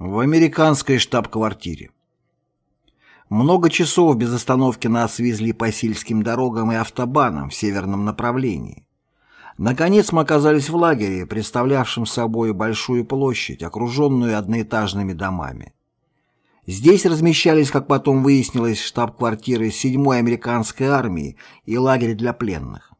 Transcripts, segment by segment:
В американской штаб-квартире. Много часов без остановки нас везли по сельским дорогам и автобанам в северном направлении. Наконец мы оказались в лагере, представлявшем собой большую площадь, окруженную одноэтажными домами. Здесь размещались, как потом выяснилось, штаб-квартиры 7-й американской армии и лагерь для пленных.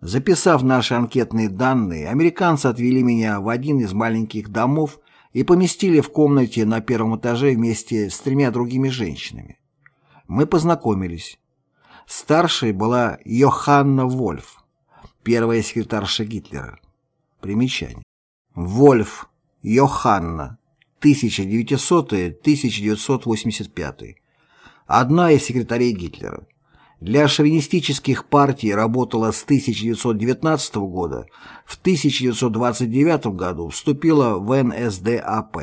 Записав наши анкетные данные, американцы отвели меня в один из маленьких домов и поместили в комнате на первом этаже вместе с тремя другими женщинами. Мы познакомились. Старшей была Йоханна Вольф, первая секретарша Гитлера. Примечание. Вольф Йоханна, 1900-1985. Одна из секретарей Гитлера. Для шовинистических партий работала с 1919 года, в 1929 году вступила в НСДАП.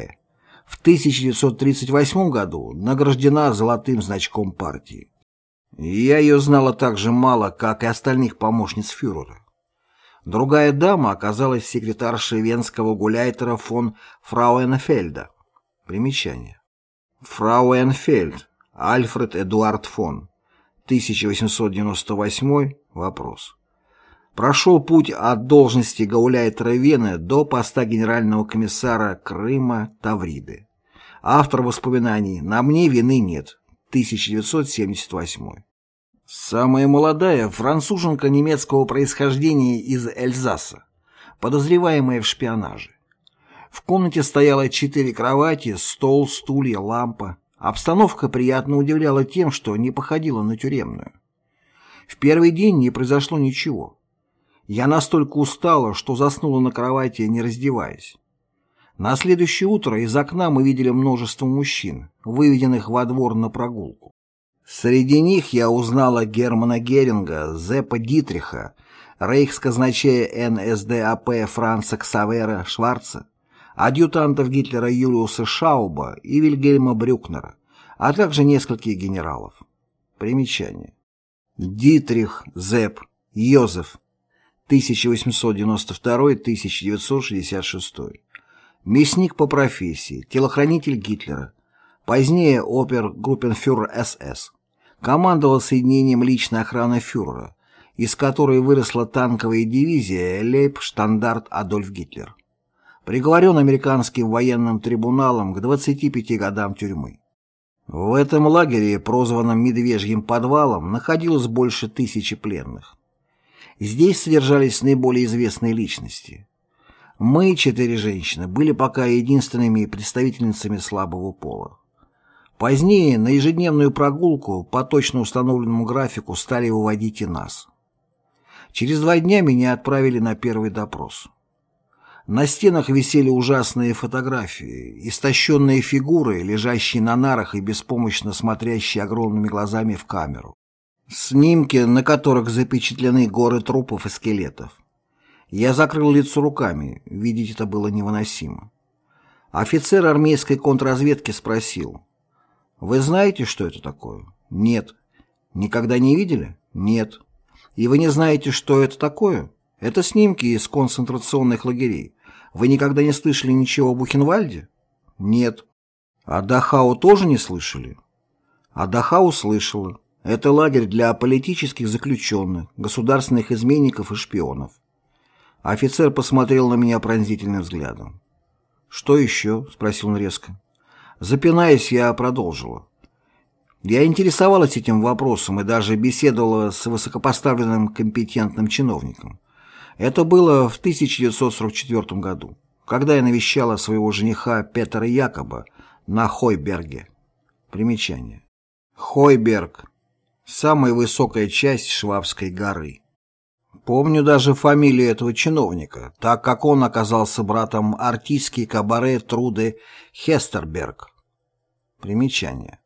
В 1938 году награждена золотым значком партии. Я ее знала так же мало, как и остальных помощниц фюрера. Другая дама оказалась секретаршей венского гуляйтера фон Фрауенфельда. Примечание. Фрауенфельд, Альфред Эдуард фон, 1898 вопрос. Прошел путь от должности гауляйтера Вены до поста генерального комиссара Крыма Тавриды. Автор воспоминаний «На мне вины нет», 1978. Самая молодая француженка немецкого происхождения из Эльзаса, подозреваемая в шпионаже. В комнате стояло четыре кровати, стол, стулья, лампа. Обстановка приятно удивляла тем, что не походила на тюремную. В первый день не произошло ничего. Я настолько устала, что заснула на кровати, не раздеваясь. На следующее утро из окна мы видели множество мужчин, выведенных во двор на прогулку. Среди них я узнала Германа Геринга, Зеппа Дитриха, рейхсказначея НСДАП Франца Ксавера Шварца, адъютантов Гитлера Юлиуса Шауба и Вильгельма Брюкнера, а также нескольких генералов. Примечание. Дитрих, Зепп, Йозеф, 1892-1966. Мясник по профессии, телохранитель Гитлера, позднее опер-группенфюрер СС. Командовал соединением личной охраны фюрера, из которой выросла танковая дивизия Лейб-Штандарт Адольф Гитлер приговорен американским военным трибуналом к 25 годам тюрьмы. В этом лагере, прозванном «Медвежьим подвалом», находилось больше тысячи пленных. Здесь содержались наиболее известные личности. Мы, четыре женщины, были пока единственными представительницами слабого пола. Позднее на ежедневную прогулку по точно установленному графику стали выводить и нас. Через два дня меня отправили на первый допрос. На стенах висели ужасные фотографии, истощенные фигуры, лежащие на нарах и беспомощно смотрящие огромными глазами в камеру. Снимки, на которых запечатлены горы трупов и скелетов. Я закрыл лицо руками, видеть это было невыносимо. Офицер армейской контрразведки спросил. «Вы знаете, что это такое?» «Нет». «Никогда не видели?» «Нет». «И вы не знаете, что это такое?» «Это снимки из концентрационных лагерей. Вы никогда не слышали ничего о Бухенвальде? Нет. А Дахау тоже не слышали? А Дахау слышала. Это лагерь для политических заключенных, государственных изменников и шпионов. Офицер посмотрел на меня пронзительным взглядом. «Что еще?» — спросил он резко. Запинаясь, я продолжила. Я интересовалась этим вопросом и даже беседовала с высокопоставленным компетентным чиновником. Это было в 1944 году, когда я навещала своего жениха Петра Якоба на Хойберге. Примечание. Хойберг – самая высокая часть Швабской горы. Помню даже фамилию этого чиновника, так как он оказался братом артистки кабаре Труды Хестерберг. Примечание.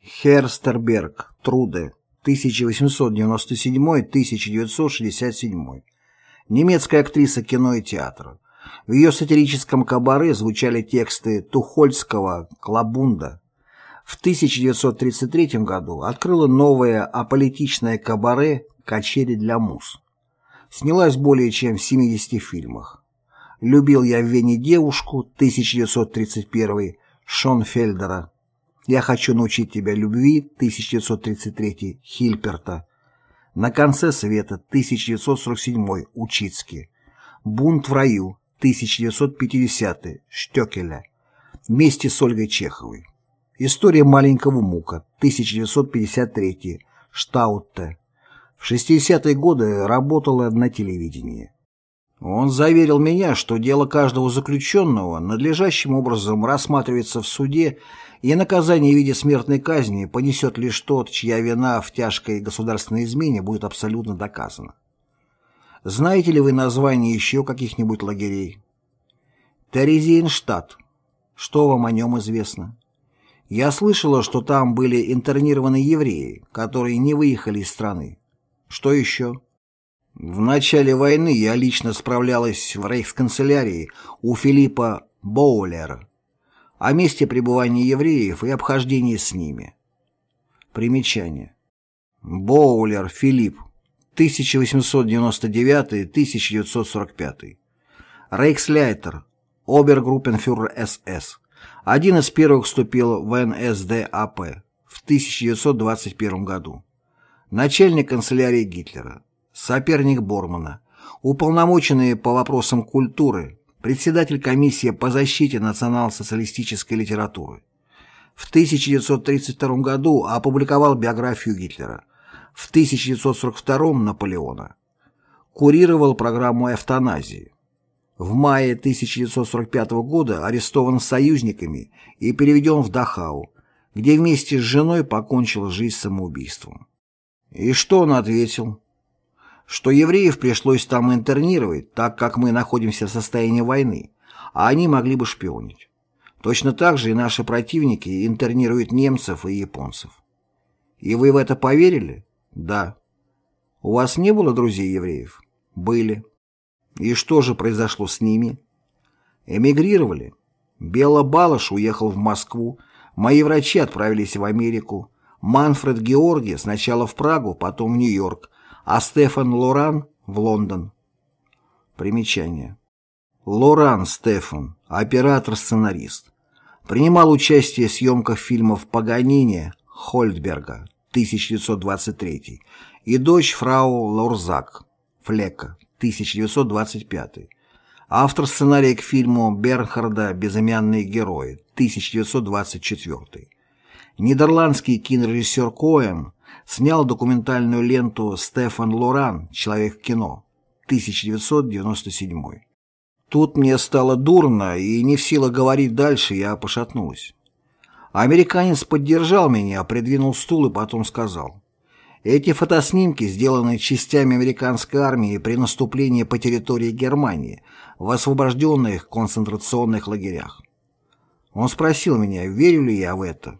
Херстерберг, Труде, 1897-1967 немецкая актриса кино и театра. В ее сатирическом кабаре звучали тексты Тухольского «Клабунда». В 1933 году открыла новое аполитичное кабаре «Качели для мус». Снялась более чем в 70 фильмах. «Любил я в Вене девушку» 1931 Шонфельдера. «Я хочу научить тебя любви» 1933 Хильперта. «На конце света» 1947 Учицки. «Бунт в раю» 1950 Штекеля. Вместе с Ольгой Чеховой. История маленького Мука 1953 Штаутте. В 60-е годы работала на телевидении. Он заверил меня, что дело каждого заключенного надлежащим образом рассматривается в суде, и наказание в виде смертной казни понесет лишь тот, чья вина в тяжкой государственной измене будет абсолютно доказана. Знаете ли вы название еще каких-нибудь лагерей? Терезиенштадт. Что вам о нем известно? Я слышала, что там были интернированы евреи, которые не выехали из страны. Что еще? В начале войны я лично справлялась в рейхсканцелярии у Филиппа Боулера о месте пребывания евреев и обхождении с ними. Примечание. Боулер Филипп, 1899-1945. Рейхсляйтер, обергруппенфюрер СС. Один из первых вступил в НСДАП в 1921 году. Начальник канцелярии Гитлера соперник Бормана, уполномоченный по вопросам культуры, председатель комиссии по защите национал-социалистической литературы. В 1932 году опубликовал биографию Гитлера, в 1942 Наполеона. Курировал программу эвтаназии. В мае 1945 года арестован союзниками и переведен в Дахау, где вместе с женой покончил жизнь самоубийством. И что он ответил? Что евреев пришлось там интернировать, так как мы находимся в состоянии войны, а они могли бы шпионить. Точно так же и наши противники интернируют немцев и японцев. И вы в это поверили? Да. У вас не было друзей евреев? Были. И что же произошло с ними? Эмигрировали. Бела Балаш уехал в Москву, мои врачи отправились в Америку, Манфред Георги сначала в Прагу, потом в Нью-Йорк, а Стефан Лоран в Лондон. Примечание. Лоран Стефан, оператор-сценарист. Принимал участие в съемках фильмов Паганини Хольдберга 1923 и дочь фрау Лорзак Флека 1925. Автор сценария к фильму Бернхарда «Безымянные герои» 1924. Нидерландский кинорежиссер Коэм снял документальную ленту «Стефан Лоран. Человек в кино» 1997. Тут мне стало дурно, и не в силах говорить дальше, я пошатнулась. Американец поддержал меня, придвинул стул и потом сказал. Эти фотоснимки сделаны частями американской армии при наступлении по территории Германии в освобожденных концентрационных лагерях. Он спросил меня, верю ли я в это.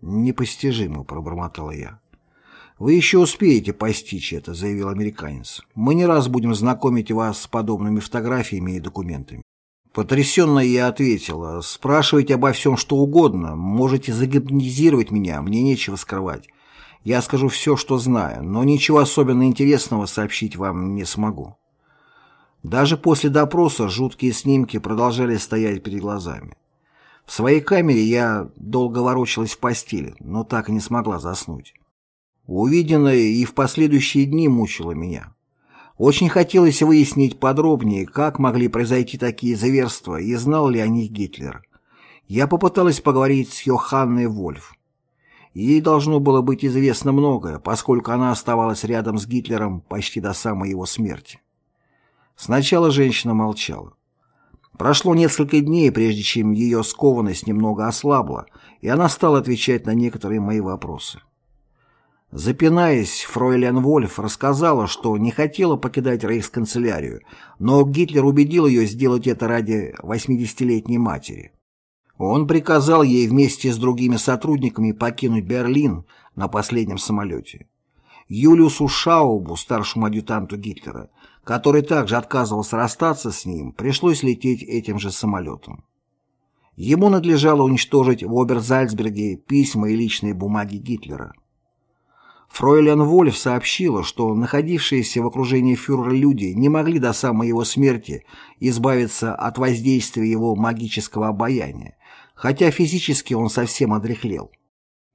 «Непостижимо», — пробормотала я. «Вы еще успеете постичь это», — заявил американец. «Мы не раз будем знакомить вас с подобными фотографиями и документами». Потрясенно я ответила, «Спрашивайте обо всем, что угодно. Можете загипнотизировать меня, мне нечего скрывать. Я скажу все, что знаю, но ничего особенно интересного сообщить вам не смогу». Даже после допроса жуткие снимки продолжали стоять перед глазами. В своей камере я долго ворочалась в постели, но так и не смогла заснуть. Увиденное и в последующие дни мучило меня. Очень хотелось выяснить подробнее, как могли произойти такие зверства и знал ли о них Гитлер. Я попыталась поговорить с Йоханной Вольф. Ей должно было быть известно многое, поскольку она оставалась рядом с Гитлером почти до самой его смерти. Сначала женщина молчала. Прошло несколько дней, прежде чем ее скованность немного ослабла, и она стала отвечать на некоторые мои вопросы. Запинаясь, фройлен Вольф рассказала, что не хотела покидать рейхсканцелярию, но Гитлер убедил ее сделать это ради 80-летней матери. Он приказал ей вместе с другими сотрудниками покинуть Берлин на последнем самолете. Юлиусу Шаубу, старшему адъютанту Гитлера, который также отказывался расстаться с ним, пришлось лететь этим же самолетом. Ему надлежало уничтожить в Оберзальцберге письма и личные бумаги Гитлера. Фройлен Вольф сообщила, что находившиеся в окружении фюрера люди не могли до самой его смерти избавиться от воздействия его магического обаяния, хотя физически он совсем одряхлел.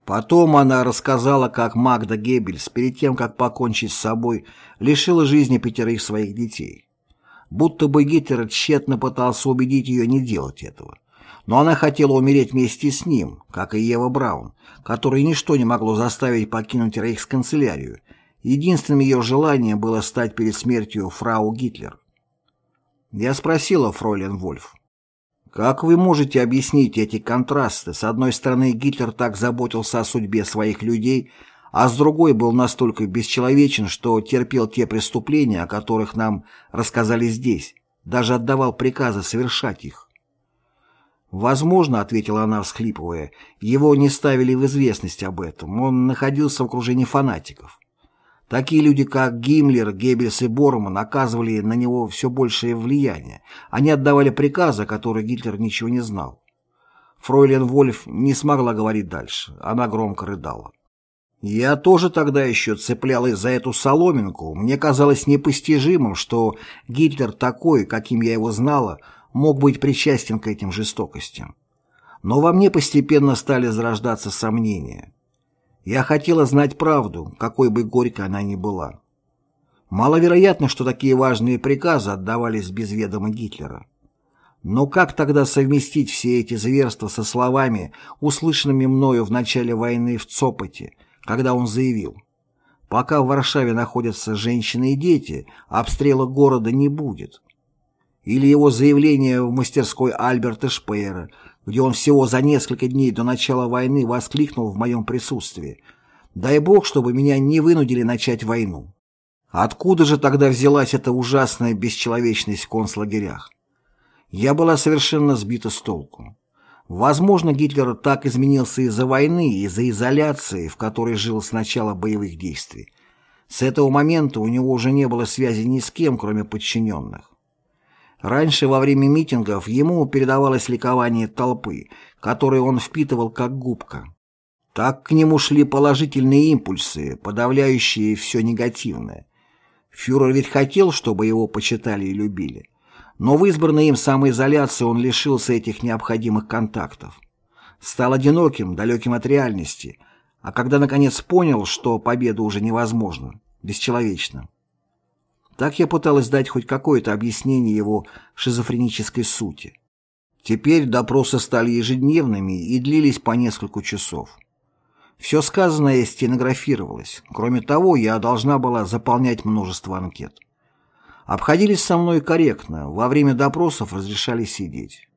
Потом она рассказала, как Магда Геббельс, перед тем, как покончить с собой, лишила жизни пятерых своих детей. Будто бы Гитлер тщетно пытался убедить ее не делать этого. Но она хотела умереть вместе с ним, как и Ева Браун, которой ничто не могло заставить покинуть рейхсканцелярию. Единственным ее желанием было стать перед смертью фрау Гитлер. Я спросила фройлен Вольф, как вы можете объяснить эти контрасты? С одной стороны, Гитлер так заботился о судьбе своих людей, а с другой был настолько бесчеловечен, что терпел те преступления, о которых нам рассказали здесь, даже отдавал приказы совершать их. «Возможно», — ответила она, всхлипывая, — «его не ставили в известность об этом, он находился в окружении фанатиков. Такие люди, как Гиммлер, Геббельс и Борман, оказывали на него все большее влияние. Они отдавали приказы, о которых Гитлер ничего не знал. Фройлен Вольф не смогла говорить дальше, она громко рыдала. Я тоже тогда еще цеплялась за эту соломинку. Мне казалось непостижимым, что Гитлер такой, каким я его знала, мог быть причастен к этим жестокостям. Но во мне постепенно стали зарождаться сомнения. Я хотела знать правду, какой бы горькой она ни была. Маловероятно, что такие важные приказы отдавались без ведома Гитлера. Но как тогда совместить все эти зверства со словами, услышанными мною в начале войны в Цопоте, когда он заявил «Пока в Варшаве находятся женщины и дети, обстрела города не будет». Или его заявление в мастерской Альберта Шпеера, где он всего за несколько дней до начала войны воскликнул в моем присутствии «Дай Бог, чтобы меня не вынудили начать войну». Откуда же тогда взялась эта ужасная бесчеловечность в концлагерях? Я была совершенно сбита с толку. Возможно, Гитлер так изменился из-за войны, из-за изоляции, в которой жил с начала боевых действий. С этого момента у него уже не было связи ни с кем, кроме подчиненных. Раньше во время митингов ему передавалось ликование толпы, которое он впитывал как губка. Так к нему шли положительные импульсы, подавляющие все негативное. Фюрер ведь хотел, чтобы его почитали и любили. Но в избранной им самоизоляции он лишился этих необходимых контактов. Стал одиноким, далеким от реальности, а когда наконец понял, что победа уже невозможна, бесчеловечна, так я пыталась дать хоть какое-то объяснение его шизофренической сути. Теперь допросы стали ежедневными и длились по несколько часов. Все сказанное стенографировалось. Кроме того, я должна была заполнять множество анкет. Обходились со мной корректно, во время допросов разрешали сидеть.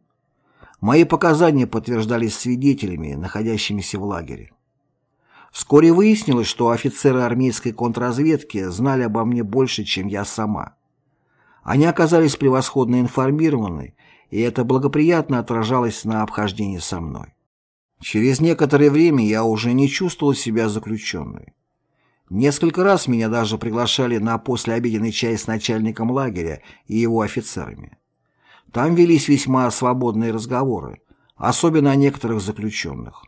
Мои показания подтверждались свидетелями, находящимися в лагере. Вскоре выяснилось, что офицеры армейской контрразведки знали обо мне больше, чем я сама. Они оказались превосходно информированы, и это благоприятно отражалось на обхождении со мной. Через некоторое время я уже не чувствовал себя заключенной. Несколько раз меня даже приглашали на послеобеденный чай с начальником лагеря и его офицерами. Там велись весьма свободные разговоры, особенно о некоторых заключенных.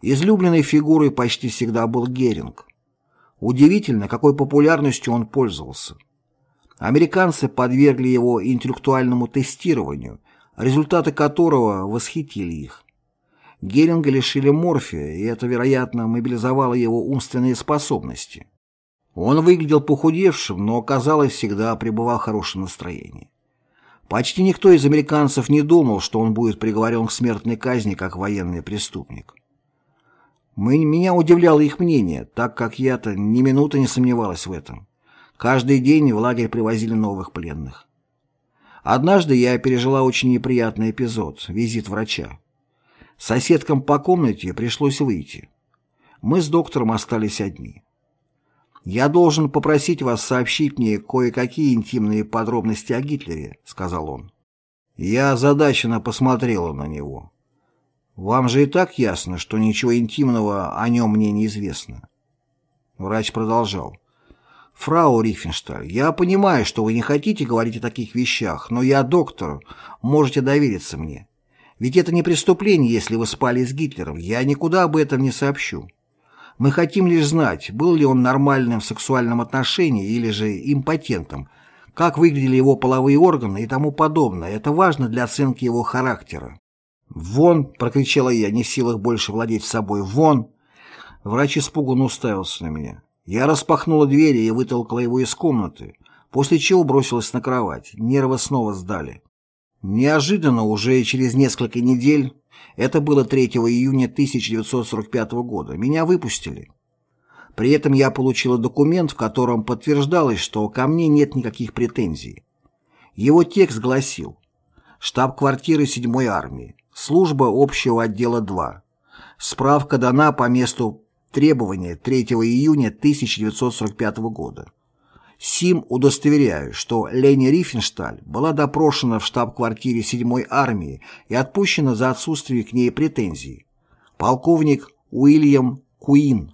Излюбленной фигурой почти всегда был Геринг. Удивительно, какой популярностью он пользовался. Американцы подвергли его интеллектуальному тестированию, результаты которого восхитили их. Геринга лишили морфия, и это, вероятно, мобилизовало его умственные способности. Он выглядел похудевшим, но, казалось, всегда пребывал в хорошем настроении. Почти никто из американцев не думал, что он будет приговорен к смертной казни как военный преступник. Меня удивляло их мнение, так как я-то ни минуты не сомневалась в этом. Каждый день в лагерь привозили новых пленных. Однажды я пережила очень неприятный эпизод – визит врача. Соседкам по комнате пришлось выйти. Мы с доктором остались одни. «Я должен попросить вас сообщить мне кое-какие интимные подробности о Гитлере», — сказал он. Я озадаченно посмотрела на него. Вам же и так ясно, что ничего интимного о нем мне неизвестно. Врач продолжал. «Фрау Рифеншталь, я понимаю, что вы не хотите говорить о таких вещах, но я доктор, можете довериться мне. Ведь это не преступление, если вы спали с Гитлером, я никуда об этом не сообщу. Мы хотим лишь знать, был ли он нормальным в сексуальном отношении или же импотентом, как выглядели его половые органы и тому подобное. Это важно для оценки его характера. «Вон!» — прокричала я, не в силах больше владеть собой. «Вон!» Врач испуганно уставился на меня. Я распахнула двери и вытолкала его из комнаты, после чего бросилась на кровать. Нервы снова сдали. Неожиданно, уже через несколько недель, это было 3 июня 1945 года, меня выпустили. При этом я получила документ, в котором подтверждалось, что ко мне нет никаких претензий. Его текст гласил «Штаб-квартиры 7-й армии, служба общего отдела 2. Справка дана по месту требования 3 июня 1945 года. Сим удостоверяю, что Лени Рифеншталь была допрошена в штаб-квартире 7-й армии и отпущена за отсутствие к ней претензий. Полковник Уильям Куин